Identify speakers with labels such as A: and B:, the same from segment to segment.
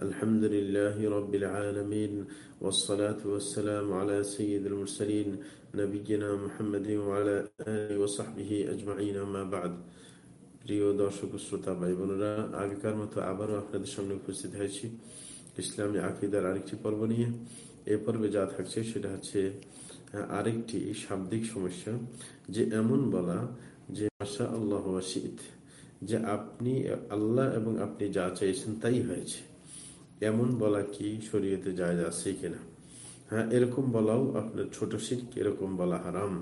A: الحمد لله رب العالمين والصلاة والسلام على سيد المرسلين نبينا محمد وعلى آله وصحبه أجمعين ما بعد প্রিয় দর্শক শ্রোতা ভাই বোনেরা আগেকার মতো আবারও আপনাদের সামনে উপস্থিত হয়েছি ইসলামী আকিদার আরেকটি পর্ব নিয়ে এ পর্বে যা থাকছে সেটা হচ্ছে আরেকটি শাব্দিক সমস্যা যে এমন বলা যে আশা আল্লাহ শীত যে আপনি আল্লাহ এবং আপনি যা চাইছেন তাই হয়েছে। এমন বলা কি শরীয়তে যায় আছে কিনা? হ্যাঁ এরকম বলাও আপনার ছোট শিখ এরকম বলা হারাম।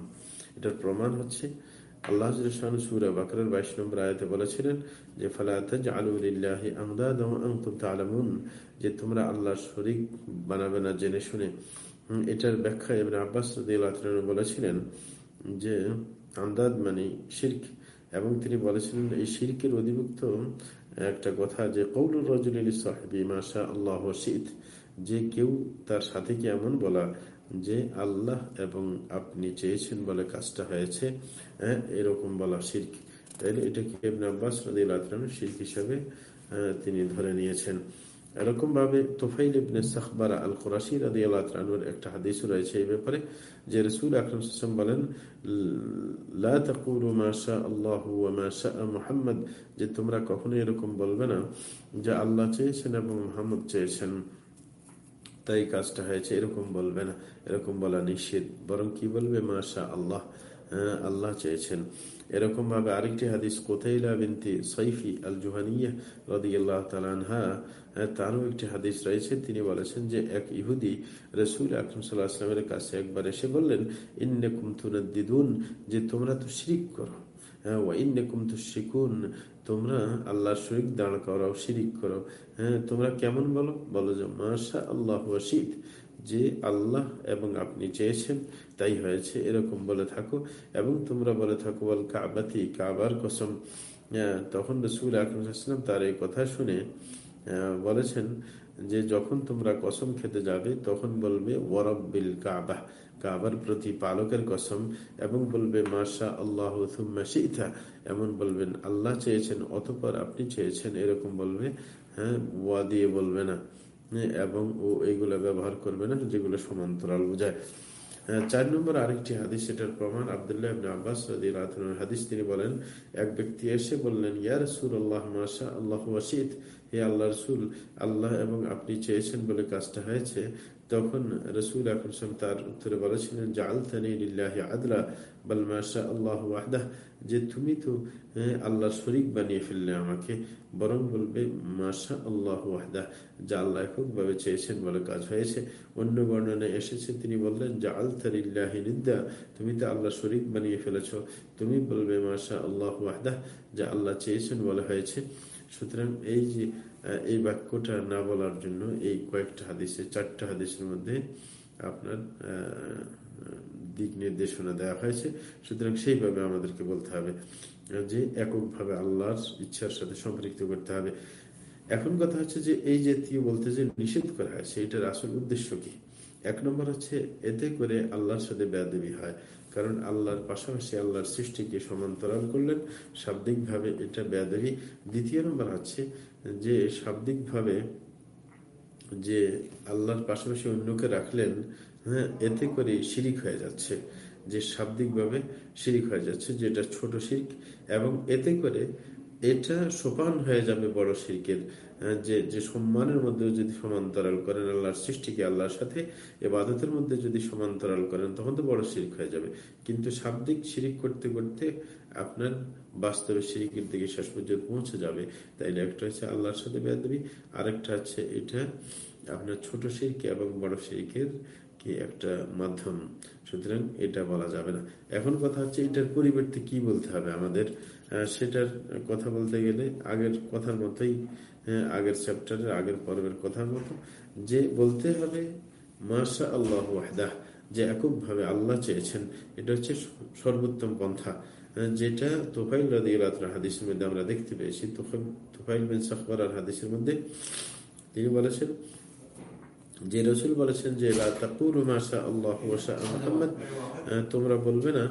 A: এটার প্রমাণ হচ্ছে আল্লাহ সুরা বাকরের বাইশ নম্বর আয়তে বলেছিলেন যে ফালাতাজ আলুলিল্লাহি আলামুন যে তোমরা আল্লাহ শরিক বানাবে না জেনে শুনে। এটার ব্যাখ্যা এবার আব্বাস বলেছিলেন যে, আমদাদ মানে শির্ক। এবং তিনি বলেছিলেন, এই শিরকের অধিভুক্ত একটা কথা যে কৌলুর রজুল সাহেবি মাসা আল্লাহ শীত। যে কেউ তার সাথে কি এমন বলা যে, আল্লাহ এবং আপনি চেয়েছেন বলে কাজটা হয়েছে হ্যাঁ এরকম বলা শির্ক। তাইলে এটাকে আব্বাস শির্ক হিসাবে তিনি ধরে নিয়েছেন। এরকম ভাবে তোফাইল ইবনে সাখবারা আল কোরাশি রাদি আল্লাহ একটা হাদিস রয়েছে এই ব্যাপারে, যে রসুল আকরম বলেন মোহাম্মদ যে তোমরা কখনো এরকম বলবে না যে আল্লাহ চেয়েছেন এবং মোহাম্মদ চেয়েছেন। তাই কাজটা হয়েছে, এরকম বলবে না, এরকম বলা নিষেধ। বরং কি বলবে? মাশা আল্লাহ। আল্লাহ চেয়েছেন। এরকম ভাবে আরেকটি হাদিস, কোথাইলা বিনতি সৈফি আল জুহানিয়া রদিয়াল্লাহ তালানহা তারও একটি হাদিস রয়েছে। তিনি বলেছেন যে, এক ইহুদি রসুল আকরম কাছে একবার এসে বললেন ইন্নে কুমতুন যে তোমরা তো শিরিক করো। হ্যাঁ ওয়াইন্নেকুম তো শিকুন তোমরা আল্লাহর শরিক দাঁড় করাও, শিরিক করো। হ্যাঁ তোমরা কেমন বলো? বলো যে মাশা আল্লাহ যে আল্লাহ এবং আপনি চেয়েছেন, তাই হয়েছে। এরকম বলে থাকো এবং তোমরা বলে থাকো বল কাবাতি, কাবার কসম। তখন রসুল আকরম তার এই কথা শুনে বলেছেন যে, যখন তোমরা কসম খেতে যাবে, তখন বলবে, ওয়ারব্বিল কাবা। কাবার প্রতি পালকের কসম এবং বলবে মাসা আল্লাহ এমন বলবেন, আল্লাহ চেয়েছেন, অতপর আপনি চেয়েছেন। এরকম বলবে হ্যাঁ ওয়া দিয়ে বলবে না। এবং ও এইগুলো ব্যবহার করবে না, যেগুলো সমান্তরাল বোঝায়। চার নম্বর আরেকটি হাদিস, সেটার প্রমাণ আবদুল্লাহ আব্বাস হাদিস তিনি বলেন, এক ব্যক্তি এসে বললেন ইয়ার সুর আল্লাহ আল্লাহ ওয়াসিদ হে আল্লাহ রসুল, আল্লাহ এবং আপনি চেয়েছেন বলে কাজটা হয়েছে। তখন রসুল আকরসম তার উত্তরে বলেছিলেন যে আলতানিল্লাহ আদলা, বল মাসা আল্লাহ ওয়াহদাহ যে তুমি তো আল্লাহ শরিক বানিয়ে ফেললে আমাকে, বরং বলবে মাসা আল্লাহ ওয়াহদাহ যা আল্লাহ এককভাবে চেয়েছেন বলে কাজ হয়েছে। অন্য বর্ণনায় এসেছে, তিনি বললেন যে আলতারিল্লাহ নিদ্দা তুমি তো আল্লাহ শরিক বানিয়ে ফেলেছ। তুমি বলবে মাসা আল্লাহ ওয়াহদাহ যা আল্লাহ চেয়েছেন বলে হয়েছে। সুতরাং এই যে এই বাক্যটা না বলার জন্য এই কয়েকটা হাদিসে, চারটা হাদিসের মধ্যে আপনার দিক নির্দেশনা দেওয়া হয়েছে। সুতরাং সেইভাবে আমাদেরকে বলতে হবে, যে এককভাবে আল্লাহর ইচ্ছার সাথে সম্পৃক্ত করতে হবে। এখন কথা হচ্ছে যে এই জাতীয় বলতে যে নিষেধ করা হয়, সেইটার আসল উদ্দেশ্য কি? এক নম্বর হচ্ছে এতে করে আল্লাহর সাথে বেয়াদবি হয়। কারণ আল্লাহর পাশাপাশি আল্লাহর সৃষ্টিকে সমান্তরাল করলেন। শাব্দিকভাবে এটা বেয়াদবি। দ্বিতীয় নম্বর হচ্ছে যে শাব্দিকভাবে যে আল্লাহর পাশাপাশি অন্যকে রাখলেন হ্যাঁ এতে করে শিরিক হয়ে যাচ্ছে। যে শাব্দিকভাবে শিরিক হয়ে যাচ্ছে যেটা ছোট শিরিক, এবং এতে করে এটা সোপান হয়ে যাবে বড় শিরকের যে যে সম্মানের মধ্যে যদি সমান্তরাল করেন আল্লাহর সৃষ্টিকে, আল্লাহর সাথে এবাদতের মধ্যে যদি সমান্তরাল করেন, তখন তো বড় শিরিক হয়ে যাবে। কিন্তু শাব্দিক শিরিক করতে করতে আপনার বাস্তবে শিরিকের দিকে শেষ পর্যন্ত পৌঁছে যাবে। তাইলে একটা হচ্ছে আল্লাহর সাথে বেদবি আরেকটা হচ্ছে এটা আপনার ছোট শিরকে এবং বড় শিরিকের কি একটা মাধ্যম। সুতরাং এটা বলা যাবে না। এখন কথা হচ্ছে এটার পরিবর্তে কি বলতে হবে আমাদের? সেটার কথা বলতে গেলে আগের কথার মতোই আগের চ্যাপ্টারের আগের পর্বের কথার মতো যে বলতে হবে মাসা আল্লাহ ওয়াহদাহ যে এককভাবে আল্লাহ চেয়েছেন, এটা হচ্ছে সর্বোত্তম পন্থা। যেটা তোফাইল হাদিসের মধ্যে আমরা দেখতে পেয়েছি। তোফাইল বিন সাকবর হাদিসের মধ্যে তিনি বলেছেন যে রসুল বলেছেন যে তোমরা বলবে না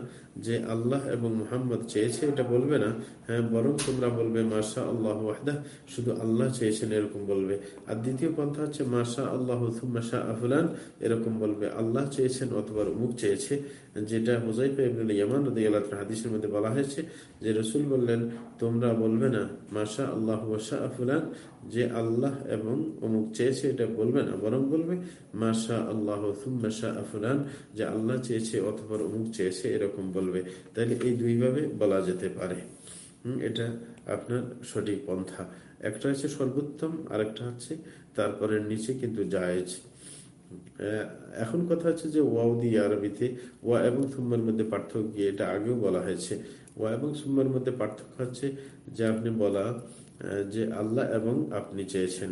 A: যে আল্লাহ এবং মোহাম্মদ চেয়েছে এটা বলবে না হ্যাঁ বরং তোমরা বলবে মাসা আল্লাহ ওয়াহদা শুধু আল্লাহ চেয়েছেন এরকম বলবে। আর দ্বিতীয় পন্থা হচ্ছে মাসা আল্লাহ মাসা আফুলান এরকম বলবে, আল্লাহ চেয়েছেন অথবা মুখ চেয়েছে যেটা হুজাইফা ইবনুল ইয়ামান হাদিসের মধ্যে বলা হয়েছে যে, রসুল বললেন, তোমরা বলবে না মাসা আল্লাহ ওয়াসা আফুলান যে আল্লাহ এবং অমুক চেয়েছে এটা বলবে না, বরং বলবে মাসা আল্লাহ মাসা আফুলান যে আল্লাহ চেয়েছে অথবা অমুক চেয়েছে, এরকম বলবে। তাহলে এই দুইভাবে বলা যেতে পারে। এটা আপনার সঠিক পন্থা। একটা হচ্ছে সর্বোত্তম, আরেকটা হচ্ছে তারপরে নিচে কিন্তু জায়েজ। এখন কথা হচ্ছে যে ওয়াউদি আরবিতে ওয়া এবং সুম্মার মধ্যে পার্থক্য, এটা আগেও বলা হয়েছে। ওয়া এবং সুম্মার মধ্যে পার্থক্য হচ্ছে যে আপনি বলা যে আল্লাহ এবং আপনি চেয়েছেন।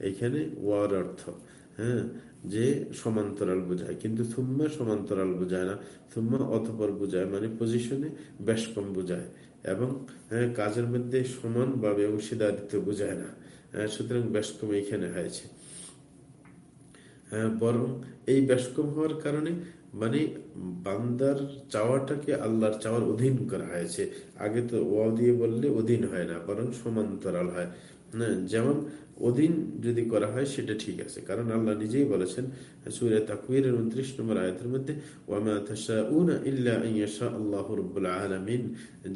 A: এইখানে ওয়ার অর্থ। হ্যাঁ যে সমান্তরাল বোঝায়। কিন্তু থুম্মা সমান্তরাল বোঝায় না। থুম্মা অতপর বোঝায় মানে পজিশনে বেশ কম বোঝায়। এবং হ্যাঁ, কাজের মধ্যে সমানভাবে অংশীদারিত্ব বোঝায় না। হ্যাঁ, সুতরাং বেশ কম এখানে হয়েছে। হ্যাঁ, বরং এই বেশকম হওয়ার কারণে মানে বান্দার চাওয়াটাকে আল্লাহর চাওয়ার অধীন করা হয়েছে। আগে তো ওয়াও দিয়ে বললে অধীন হয় না, বরং সমান্তরাল হয়। যেমন অধীন যদি করা হয়, সেটা ঠিক আছে। কারণ আল্লাহ নিজেই বলেছেন, সুরে তাকুয়ের উনত্রিশ নম্বর আয়তের মধ্যে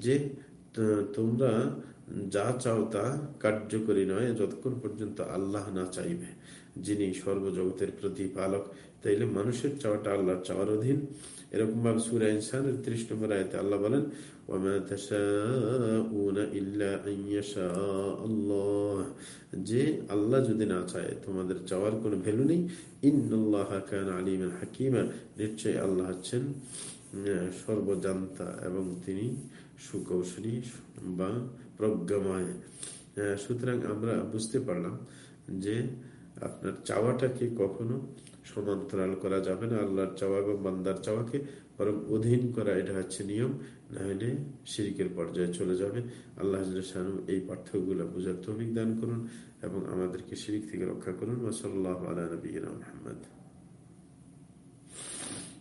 A: যে তোমরা যা চাও তা কার্যকরী নয়, যতক্ষণ পর্যন্ত আল্লাহ না চাইবে। যিনি সর্বজগতের প্রতিপালক, তাইলে মানুষের চাওয়াটা আল্লাহর চাওয়ার অধীন। এরকম ভাবে সুরা ইনসানের ত্রিশ নম্বর আয়তে আল্লাহ বলেন যে আল্লাহ যদি না চায়, তোমাদের চাওয়ার কোনো ভ্যালু নেই। আলিম হাকিমা। নিশ্চয় আল্লাহ হচ্ছেন সর্বজান্তা এবং তিনি সুকৌশলী বা প্রজ্ঞাময়। সুতরাং আমরা বুঝতে পারলাম যে আপনার চাওয়াটাকে কখনো সমান্তরাল করা যাবে না? আল্লাহর চাওয়া এবং বান্দার চাওয়াকে বরং অধীন করা, এটা হচ্ছে নিয়ম। না হলে শিরিকের পর্যায়ে চলে যাবে। আল্লাহ এই পার্থক্যগুলো বোঝার তৌফিক দান করুন এবং আমাদেরকে শিরিক থেকে রক্ষা করুন। ওসল্লাহ আলা নবীনা মোহাম্মদ।